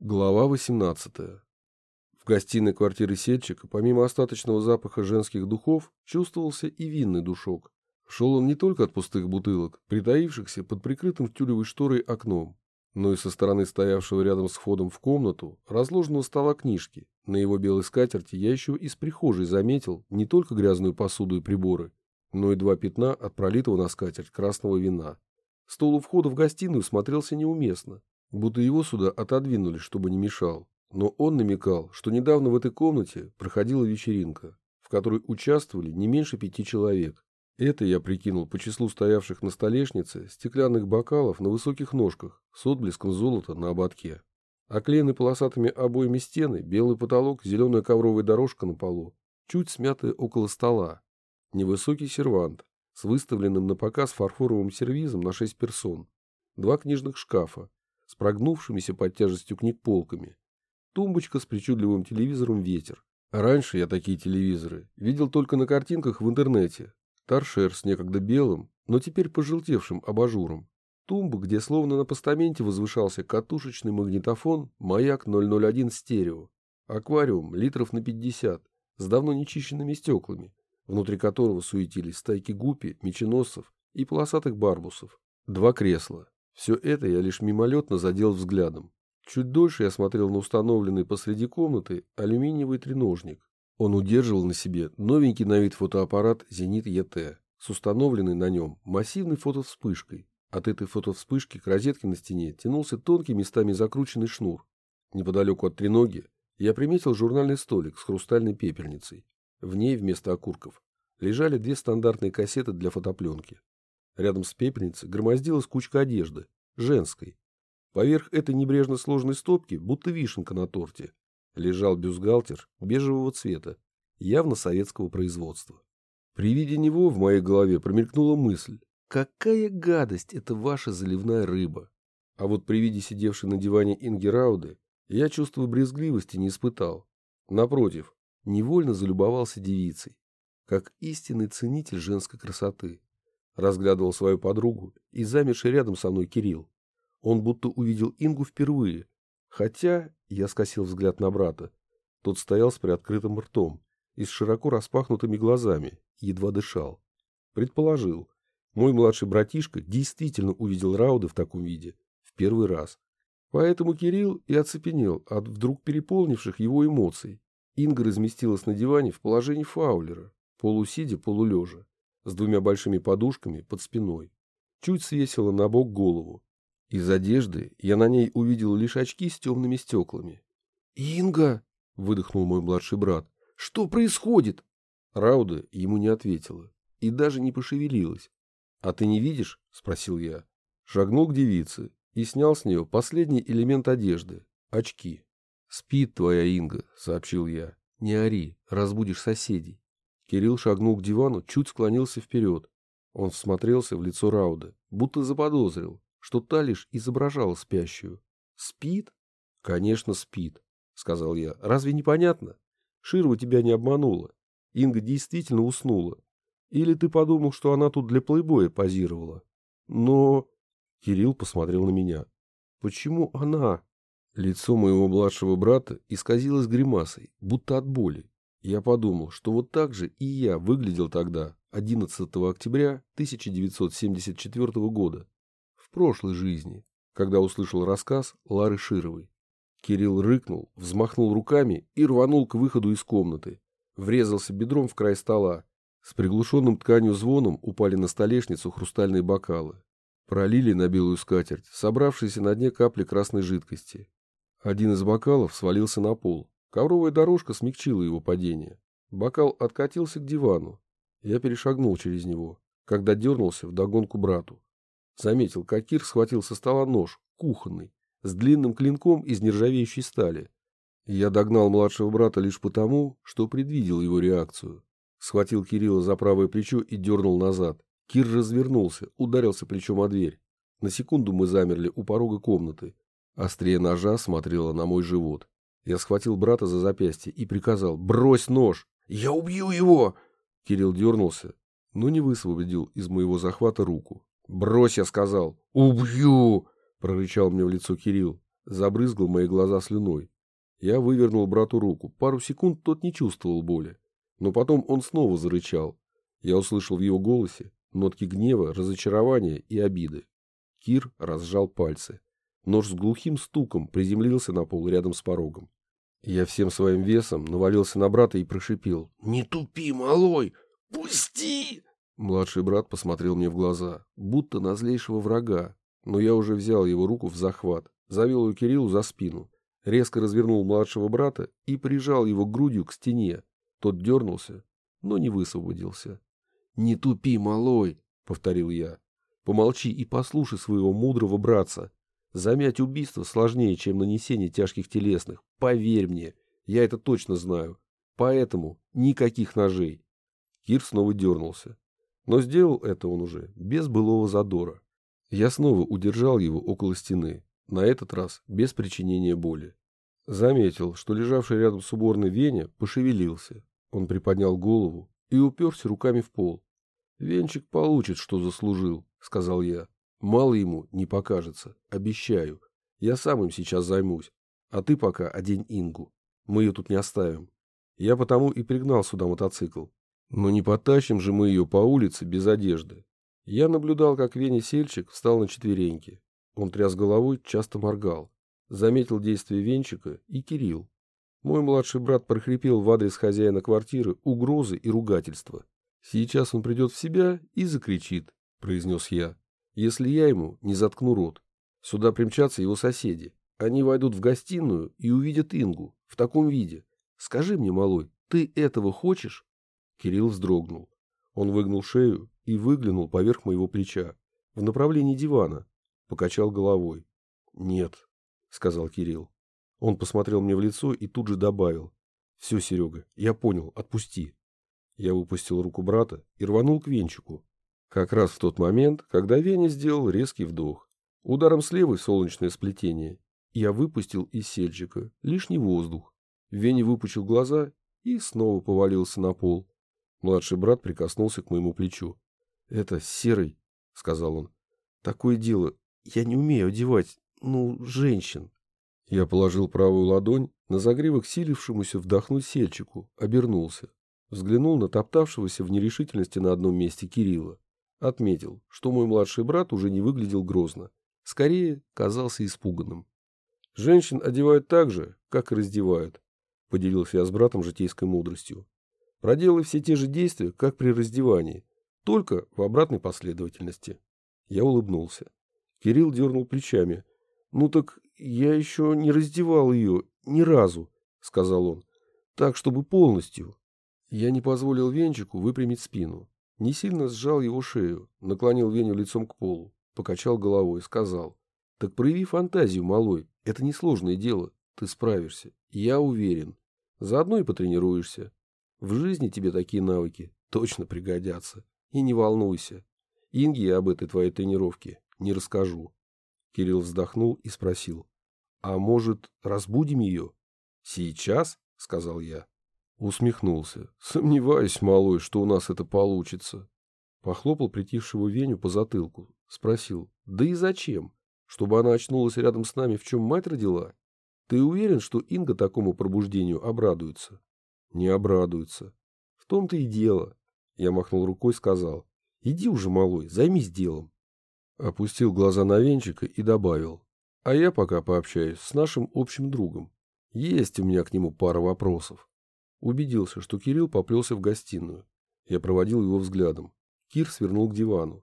Глава 18. В гостиной квартиры сельчика, помимо остаточного запаха женских духов, чувствовался и винный душок. Шел он не только от пустых бутылок, притаившихся под прикрытым тюлевой шторой окном, но и со стороны стоявшего рядом с входом в комнату разложенного стола книжки. На его белой скатерти я еще из прихожей заметил не только грязную посуду и приборы, но и два пятна от пролитого на скатерть красного вина. Стол у входа в гостиную смотрелся неуместно, будто его сюда отодвинули, чтобы не мешал. Но он намекал, что недавно в этой комнате проходила вечеринка, в которой участвовали не меньше пяти человек. Это я прикинул по числу стоявших на столешнице стеклянных бокалов на высоких ножках с отблеском золота на ободке. Оклеенный полосатыми обоями стены, белый потолок, зеленая ковровая дорожка на полу, чуть смятая около стола. Невысокий сервант с выставленным на показ фарфоровым сервизом на шесть персон. Два книжных шкафа, с прогнувшимися под тяжестью книг полками. Тумбочка с причудливым телевизором «Ветер». Раньше я такие телевизоры видел только на картинках в интернете. Торшер с некогда белым, но теперь пожелтевшим абажуром. Тумба, где словно на постаменте возвышался катушечный магнитофон «Маяк 001 стерео». Аквариум литров на 50 с давно нечищенными стеклами, внутри которого суетились стайки гупи, меченосцев и полосатых барбусов. Два кресла, все это я лишь мимолетно задел взглядом. Чуть дольше я смотрел на установленный посреди комнаты алюминиевый треножник. Он удерживал на себе новенький на вид фотоаппарат «Зенит ЕТ» с установленной на нем массивной фотовспышкой. От этой фотовспышки к розетке на стене тянулся тонкий местами закрученный шнур. Неподалеку от треноги я приметил журнальный столик с хрустальной пепельницей. В ней вместо окурков лежали две стандартные кассеты для фотопленки. Рядом с пепельницей громоздилась кучка одежды, женской. Поверх этой небрежно сложной стопки, будто вишенка на торте, лежал бюстгальтер бежевого цвета, явно советского производства. При виде него в моей голове промелькнула мысль, какая гадость это ваша заливная рыба. А вот при виде сидевшей на диване Инги Рауды я чувство брезгливости не испытал. Напротив, невольно залюбовался девицей, как истинный ценитель женской красоты разглядывал свою подругу и замерший рядом со мной Кирилл. Он будто увидел Ингу впервые, хотя я скосил взгляд на брата. Тот стоял с приоткрытым ртом и с широко распахнутыми глазами, едва дышал. Предположил, мой младший братишка действительно увидел Рауды в таком виде в первый раз. Поэтому Кирилл и оцепенел от вдруг переполнивших его эмоций. Инга разместилась на диване в положении фаулера, полусидя, полулежа с двумя большими подушками под спиной. Чуть свесила на бок голову. Из одежды я на ней увидел лишь очки с темными стеклами. «Инга!» — выдохнул мой младший брат. «Что происходит?» Рауда ему не ответила и даже не пошевелилась. «А ты не видишь?» — спросил я. Шагнул к девице и снял с нее последний элемент одежды — очки. «Спит твоя Инга», — сообщил я. «Не ори, разбудишь соседей». Кирилл шагнул к дивану, чуть склонился вперед. Он всмотрелся в лицо Рауда, будто заподозрил, что та лишь изображала спящую. «Спит?» «Конечно, спит», — сказал я. «Разве не понятно? Ширва тебя не обманула. Инга действительно уснула. Или ты подумал, что она тут для плейбоя позировала? Но...» Кирилл посмотрел на меня. «Почему она?» Лицо моего младшего брата исказилось гримасой, будто от боли. Я подумал, что вот так же и я выглядел тогда, 11 октября 1974 года, в прошлой жизни, когда услышал рассказ Лары Шировой. Кирилл рыкнул, взмахнул руками и рванул к выходу из комнаты. Врезался бедром в край стола. С приглушенным тканью звоном упали на столешницу хрустальные бокалы. Пролили на белую скатерть, собравшиеся на дне капли красной жидкости. Один из бокалов свалился на пол. Ковровая дорожка смягчила его падение. Бокал откатился к дивану. Я перешагнул через него, когда дернулся вдогонку брату. Заметил, как Кир схватил со стола нож, кухонный, с длинным клинком из нержавеющей стали. Я догнал младшего брата лишь потому, что предвидел его реакцию. Схватил Кирилла за правое плечо и дернул назад. Кир развернулся, ударился плечом о дверь. На секунду мы замерли у порога комнаты. Острее ножа смотрела на мой живот. Я схватил брата за запястье и приказал «Брось нож!» «Я убью его!» Кирилл дернулся, но не высвободил из моего захвата руку. «Брось!» — я сказал. «Убью!» — прорычал мне в лицо Кирилл. Забрызгал мои глаза слюной. Я вывернул брату руку. Пару секунд тот не чувствовал боли. Но потом он снова зарычал. Я услышал в его голосе нотки гнева, разочарования и обиды. Кир разжал пальцы. Нож с глухим стуком приземлился на пол рядом с порогом. Я всем своим весом навалился на брата и прошипел. «Не тупи, малой! Пусти!» Младший брат посмотрел мне в глаза, будто на злейшего врага, но я уже взял его руку в захват, завел ее Кириллу за спину, резко развернул младшего брата и прижал его грудью к стене. Тот дернулся, но не высвободился. «Не тупи, малой!» — повторил я. «Помолчи и послушай своего мудрого братца. Замять убийство сложнее, чем нанесение тяжких телесных. Поверь мне, я это точно знаю. Поэтому никаких ножей». Кир снова дернулся. Но сделал это он уже без былого задора. Я снова удержал его около стены, на этот раз без причинения боли. Заметил, что лежавший рядом с уборной Веня пошевелился. Он приподнял голову и уперся руками в пол. «Венчик получит, что заслужил», — сказал я. «Мало ему не покажется, обещаю. Я сам им сейчас займусь. А ты пока одень Ингу. Мы ее тут не оставим. Я потому и пригнал сюда мотоцикл. Но не потащим же мы ее по улице без одежды. Я наблюдал, как Веня Сельчик встал на четвереньки. Он тряс головой, часто моргал. Заметил действие Венчика и Кирилл. Мой младший брат прохрипел в адрес хозяина квартиры угрозы и ругательства. «Сейчас он придет в себя и закричит», — произнес я, «если я ему не заткну рот. Сюда примчатся его соседи. Они войдут в гостиную и увидят Ингу в таком виде. Скажи мне, малой, ты этого хочешь?» Кирилл вздрогнул. Он выгнул шею и выглянул поверх моего плеча, в направлении дивана, покачал головой. «Нет», — сказал Кирилл. Он посмотрел мне в лицо и тут же добавил. «Все, Серега, я понял, отпусти». Я выпустил руку брата и рванул к венчику. Как раз в тот момент, когда Веня сделал резкий вдох. Ударом с левой солнечное сплетение. Я выпустил из сельчика лишний воздух. Веня выпучил глаза и снова повалился на пол. Младший брат прикоснулся к моему плечу. «Это серый», — сказал он. «Такое дело. Я не умею одевать, ну, женщин». Я положил правую ладонь на загривок силившемуся вдохнуть сельчику, обернулся. Взглянул на топтавшегося в нерешительности на одном месте Кирилла. Отметил, что мой младший брат уже не выглядел грозно. Скорее, казался испуганным. «Женщин одевают так же, как и раздевают», — поделился я с братом житейской мудростью. «Проделай все те же действия, как при раздевании, только в обратной последовательности». Я улыбнулся. Кирилл дернул плечами. «Ну так я еще не раздевал ее ни разу», — сказал он. «Так, чтобы полностью». Я не позволил Венчику выпрямить спину. Не сильно сжал его шею, наклонил Веню лицом к полу, покачал головой, и сказал. «Так прояви фантазию, малой. Это несложное дело. Ты справишься. Я уверен. Заодно и потренируешься. В жизни тебе такие навыки точно пригодятся. И не волнуйся. Инге я об этой твоей тренировке не расскажу. Кирилл вздохнул и спросил. А может, разбудим ее? Сейчас? Сказал я. Усмехнулся. Сомневаюсь, малой, что у нас это получится. Похлопал притихшего Веню по затылку. Спросил. Да и зачем? Чтобы она очнулась рядом с нами, в чем мать родила? Ты уверен, что Инга такому пробуждению обрадуется? Не обрадуется. В том-то и дело. Я махнул рукой, сказал. Иди уже, малой, займись делом. Опустил глаза на венчика и добавил. А я пока пообщаюсь с нашим общим другом. Есть у меня к нему пара вопросов. Убедился, что Кирилл поплелся в гостиную. Я проводил его взглядом. Кир свернул к дивану.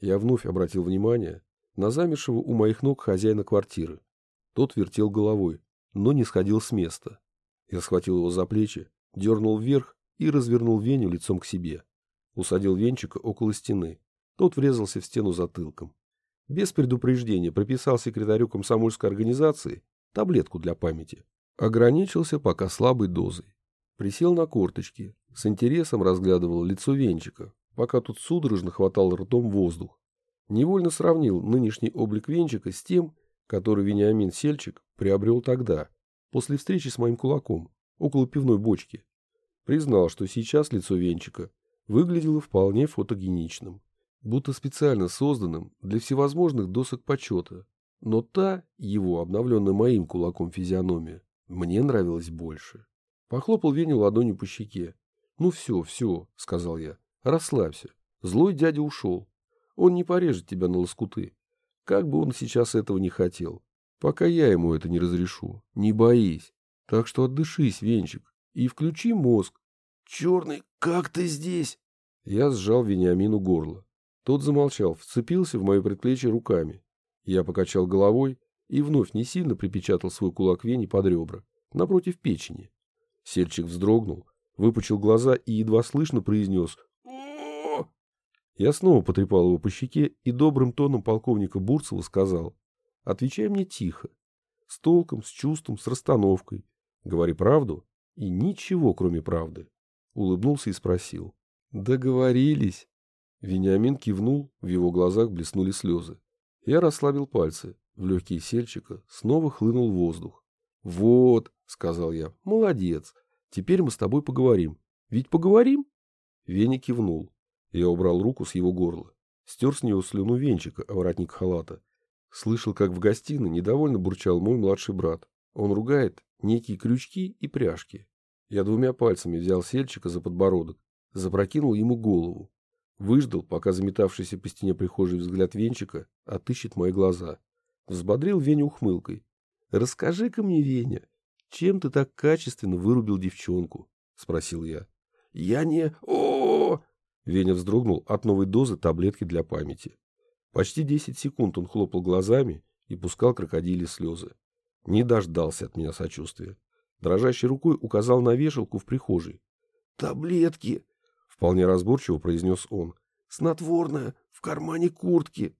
Я вновь обратил внимание на замершего у моих ног хозяина квартиры. Тот вертел головой, но не сходил с места. Я схватил его за плечи, дернул вверх и развернул Веню лицом к себе. Усадил Венчика около стены. Тот врезался в стену затылком. Без предупреждения прописал секретарю комсомольской организации таблетку для памяти. Ограничился пока слабой дозой. Присел на корточки, с интересом разглядывал лицо Венчика, пока тут судорожно хватал ртом воздух. Невольно сравнил нынешний облик Венчика с тем, который Вениамин Сельчик приобрел тогда, после встречи с моим кулаком, около пивной бочки. Признал, что сейчас лицо Венчика выглядело вполне фотогеничным, будто специально созданным для всевозможных досок почета. Но та, его, обновленная моим кулаком физиономия, мне нравилась больше. Похлопал Веню ладонью по щеке. «Ну все, все», — сказал я, — «расслабься. Злой дядя ушел. Он не порежет тебя на лоскуты. Как бы он сейчас этого не хотел. Пока я ему это не разрешу. Не боись. Так что отдышись, Венчик, и включи мозг. Черный, как ты здесь? Я сжал Вениамину горло. Тот замолчал, вцепился в мое предплечье руками. Я покачал головой и вновь не сильно припечатал свой кулак Вени под ребра, напротив печени. Сельчик вздрогнул, выпучил глаза и едва слышно произнес. Я снова потрепал его по щеке и добрым тоном полковника Бурцева сказал «Отвечай мне тихо, с толком, с чувством, с расстановкой. Говори правду и ничего, кроме правды». Улыбнулся и спросил «Договорились». Вениамин кивнул, в его глазах блеснули слезы. Я расслабил пальцы, в легкие сельчика снова хлынул воздух. «Вот», — сказал я, — «молодец. Теперь мы с тобой поговорим. Ведь поговорим?» Веня кивнул. Я убрал руку с его горла. Стер с него слюну венчика, а воротник халата. Слышал, как в гостиной недовольно бурчал мой младший брат. Он ругает некие крючки и пряжки. Я двумя пальцами взял сельчика за подбородок, запрокинул ему голову. Выждал, пока заметавшийся по стене прихожей взгляд Венчика отыщет мои глаза. Взбодрил Веню ухмылкой. «Расскажи-ка мне, Веня, чем ты так качественно вырубил девчонку?» — спросил я. «Я не... о, Веня вздрогнул от новой дозы таблетки для памяти. Почти десять секунд он хлопал глазами и пускал крокодили слезы. Не дождался от меня сочувствия. Дрожащей рукой указал на вешалку в прихожей. «Таблетки!» Вполне разборчиво произнес он. Снотворное в кармане куртки.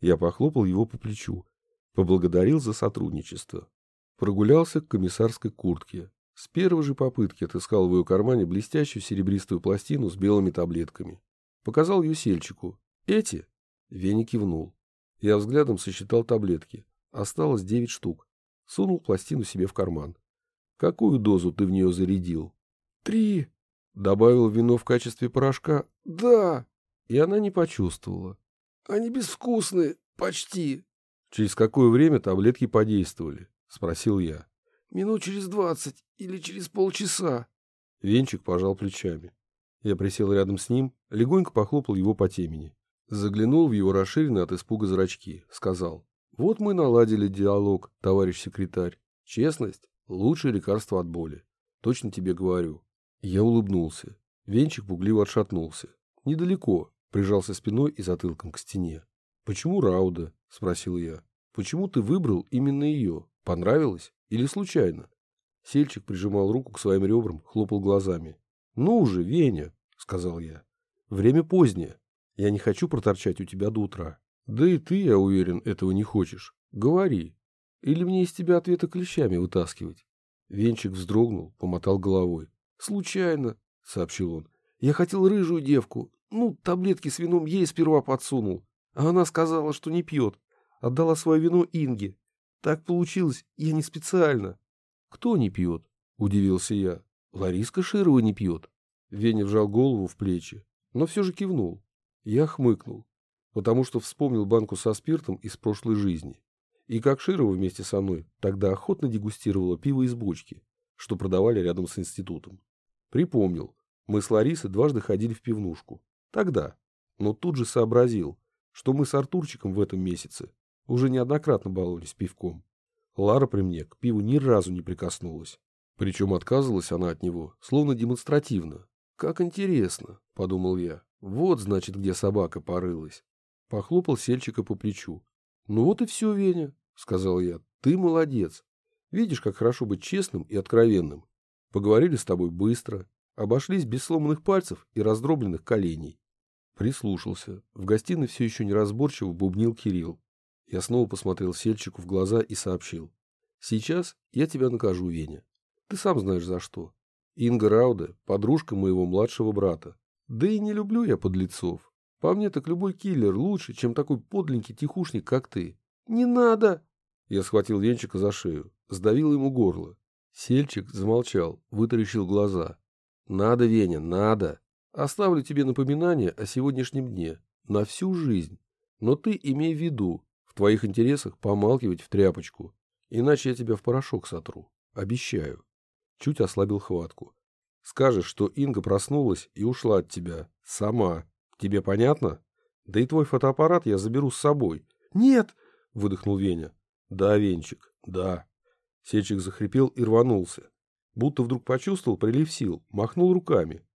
Я похлопал его по плечу. Поблагодарил за сотрудничество. Прогулялся к комиссарской куртке. С первой же попытки отыскал в ее кармане блестящую серебристую пластину с белыми таблетками. Показал ее сельчику. Эти? Веня кивнул. Я взглядом сосчитал таблетки. Осталось девять штук. Сунул пластину себе в карман. Какую дозу ты в нее зарядил? Три, Добавил вино в качестве порошка? Да. И она не почувствовала. Они безвкусные, почти. Через какое время таблетки подействовали? Спросил я. Минут через двадцать или через полчаса. Венчик пожал плечами. Я присел рядом с ним, легонько похлопал его по темени. Заглянул в его расширенные от испуга зрачки. Сказал. Вот мы наладили диалог, товарищ секретарь. Честность – лучшее лекарство от боли. Точно тебе говорю. Я улыбнулся. Венчик пугливо отшатнулся. Недалеко, прижался спиной и затылком к стене. «Почему Рауда?» – спросил я. «Почему ты выбрал именно ее? Понравилось? Или случайно?» Сельчик прижимал руку к своим ребрам, хлопал глазами. «Ну уже, Веня!» – сказал я. «Время позднее. Я не хочу проторчать у тебя до утра. Да и ты, я уверен, этого не хочешь. Говори. Или мне из тебя ответы клещами вытаскивать?» Венчик вздрогнул, помотал головой. «Случайно», — сообщил он. «Я хотел рыжую девку. Ну, таблетки с вином ей сперва подсунул. А она сказала, что не пьет. Отдала свое вино Инге. Так получилось, я не специально». «Кто не пьет?» — удивился я. «Лариска Широва не пьет». Веня вжал голову в плечи, но все же кивнул. Я хмыкнул, потому что вспомнил банку со спиртом из прошлой жизни. И как Широва вместе со мной тогда охотно дегустировала пиво из бочки, что продавали рядом с институтом. Припомнил. Мы с Ларисой дважды ходили в пивнушку. Тогда. Но тут же сообразил, что мы с Артурчиком в этом месяце уже неоднократно баловались пивком. Лара при мне к пиву ни разу не прикоснулась. Причем отказывалась она от него, словно демонстративно. «Как интересно», — подумал я. «Вот, значит, где собака порылась». Похлопал сельчика по плечу. «Ну вот и все, Веня», — сказал я. «Ты молодец. Видишь, как хорошо быть честным и откровенным. Поговорили с тобой быстро, обошлись без сломанных пальцев и раздробленных коленей. Прислушался. В гостиной все еще неразборчиво бубнил Кирилл. Я снова посмотрел Сельчику в глаза и сообщил. Сейчас я тебя накажу, Веня. Ты сам знаешь за что. Инга Рауда – подружка моего младшего брата. Да и не люблю я подлецов. По мне так любой киллер лучше, чем такой подленький тихушник, как ты. Не надо! Я схватил Венчика за шею, сдавил ему горло. Сельчик замолчал, вытаращил глаза. «Надо, Веня, надо. Оставлю тебе напоминание о сегодняшнем дне. На всю жизнь. Но ты имей в виду, В твоих интересах помалкивать в тряпочку, иначе я тебя в порошок сотру. Обещаю. Чуть ослабил хватку. Скажешь, что Инга проснулась и ушла от тебя. Сама. Тебе понятно? Да и твой фотоаппарат я заберу с собой. Нет! Выдохнул Веня. Да, Венчик, да. Сельчик захрипел и рванулся. Будто вдруг почувствовал прилив сил, махнул руками.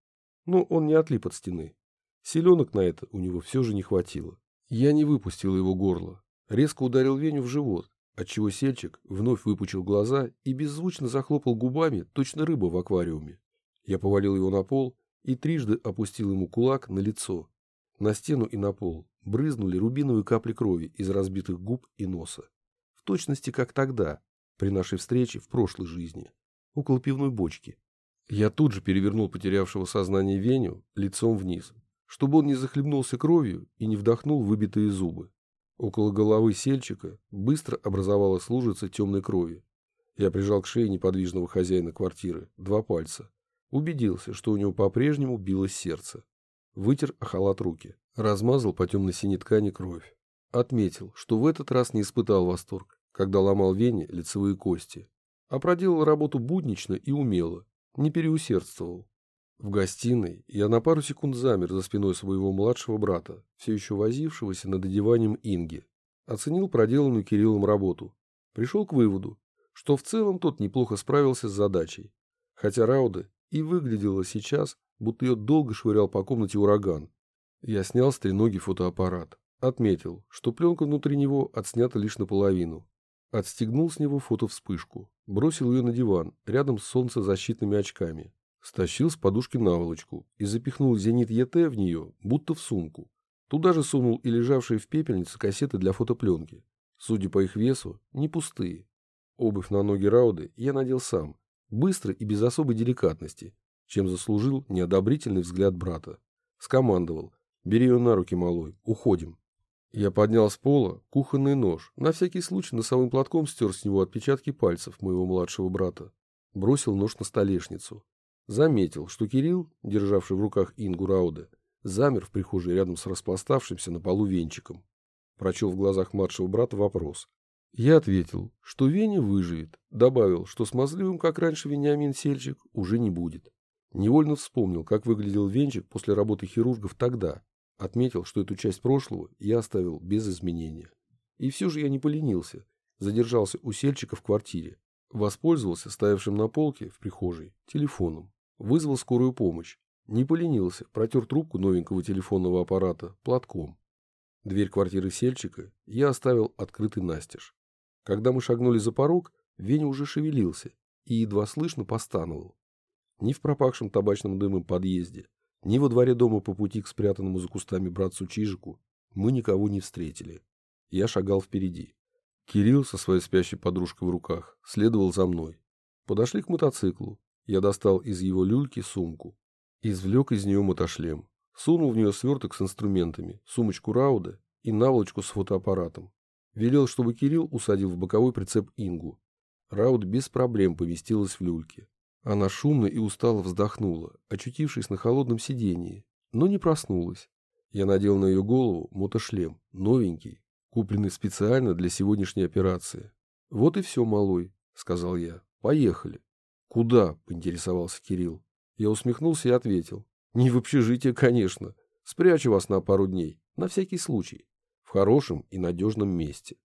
Но он не отлип от стены. Селенок на это у него все же не хватило. Я не выпустил его горло. Резко ударил Веню в живот, отчего Сельчик вновь выпучил глаза и беззвучно захлопал губами, точно рыба в аквариуме. Я повалил его на пол и трижды опустил ему кулак на лицо. На стену и на пол брызнули рубиновые капли крови из разбитых губ и носа. В точности, как тогда, при нашей встрече в прошлой жизни, около пивной бочки. Я тут же перевернул потерявшего сознание Веню лицом вниз, чтобы он не захлебнулся кровью и не вдохнул выбитые зубы. Около головы сельчика быстро образовалась лужица темной крови. Я прижал к шее неподвижного хозяина квартиры два пальца. Убедился, что у него по-прежнему билось сердце. Вытер халат руки. Размазал по темно-синей ткани кровь. Отметил, что в этот раз не испытал восторг, когда ломал Вене лицевые кости, а проделал работу буднично и умело, не переусердствовал. В гостиной я на пару секунд замер за спиной своего младшего брата, все еще возившегося над одеванием Инги. Оценил проделанную Кириллом работу. Пришел к выводу, что в целом тот неплохо справился с задачей. Хотя Рауда и выглядела сейчас, будто ее долго швырял по комнате ураган. Я снял с треногий фотоаппарат. Отметил, что пленка внутри него отснята лишь наполовину. Отстегнул с него фотовспышку. Бросил ее на диван, рядом с солнцезащитными очками. Стащил с подушки наволочку и запихнул зенит ЕТ в нее, будто в сумку. Туда же сунул и лежавшие в пепельнице кассеты для фотопленки. Судя по их весу, не пустые. Обувь на ноги Рауды я надел сам, быстро и без особой деликатности, чем заслужил неодобрительный взгляд брата. Скомандовал. «Бери ее на руки, малой, уходим». Я поднял с пола кухонный нож, на всякий случай носовым платком стер с него отпечатки пальцев моего младшего брата. Бросил нож на столешницу. Заметил, что Кирилл, державший в руках Ингу Рауде, замер в прихожей рядом с распластавшимся на полу венчиком. Прочел в глазах младшего брата вопрос. Я ответил, что Веня выживет, добавил, что смазливым, как раньше Вениамин Сельчик, уже не будет. Невольно вспомнил, как выглядел Венчик после работы хирургов тогда. Отметил, что эту часть прошлого я оставил без изменения. И все же я не поленился. Задержался у Сельчика в квартире. Воспользовался стоявшим на полке в прихожей телефоном. Вызвал скорую помощь. Не поленился, протер трубку новенького телефонного аппарата платком. Дверь квартиры сельчика я оставил открытый настежь. Когда мы шагнули за порог, Веня уже шевелился и едва слышно постановал. Ни в пропахшем табачным дымом подъезде, ни во дворе дома по пути к спрятанному за кустами братцу Чижику мы никого не встретили. Я шагал впереди. Кирилл со своей спящей подружкой в руках следовал за мной. Подошли к мотоциклу. Я достал из его люльки сумку. Извлек из нее мотошлем. Сунул в нее сверток с инструментами, сумочку Рауда и наволочку с фотоаппаратом. Велел, чтобы Кирилл усадил в боковой прицеп Ингу. Рауд без проблем поместилась в люльке. Она шумно и устало вздохнула, очутившись на холодном сидении, но не проснулась. Я надел на ее голову мотошлем, новенький, купленный специально для сегодняшней операции. «Вот и все, малой», — сказал я. «Поехали». «Куда?» — поинтересовался Кирилл. Я усмехнулся и ответил. «Не в общежитие, конечно. Спрячу вас на пару дней, на всякий случай, в хорошем и надежном месте».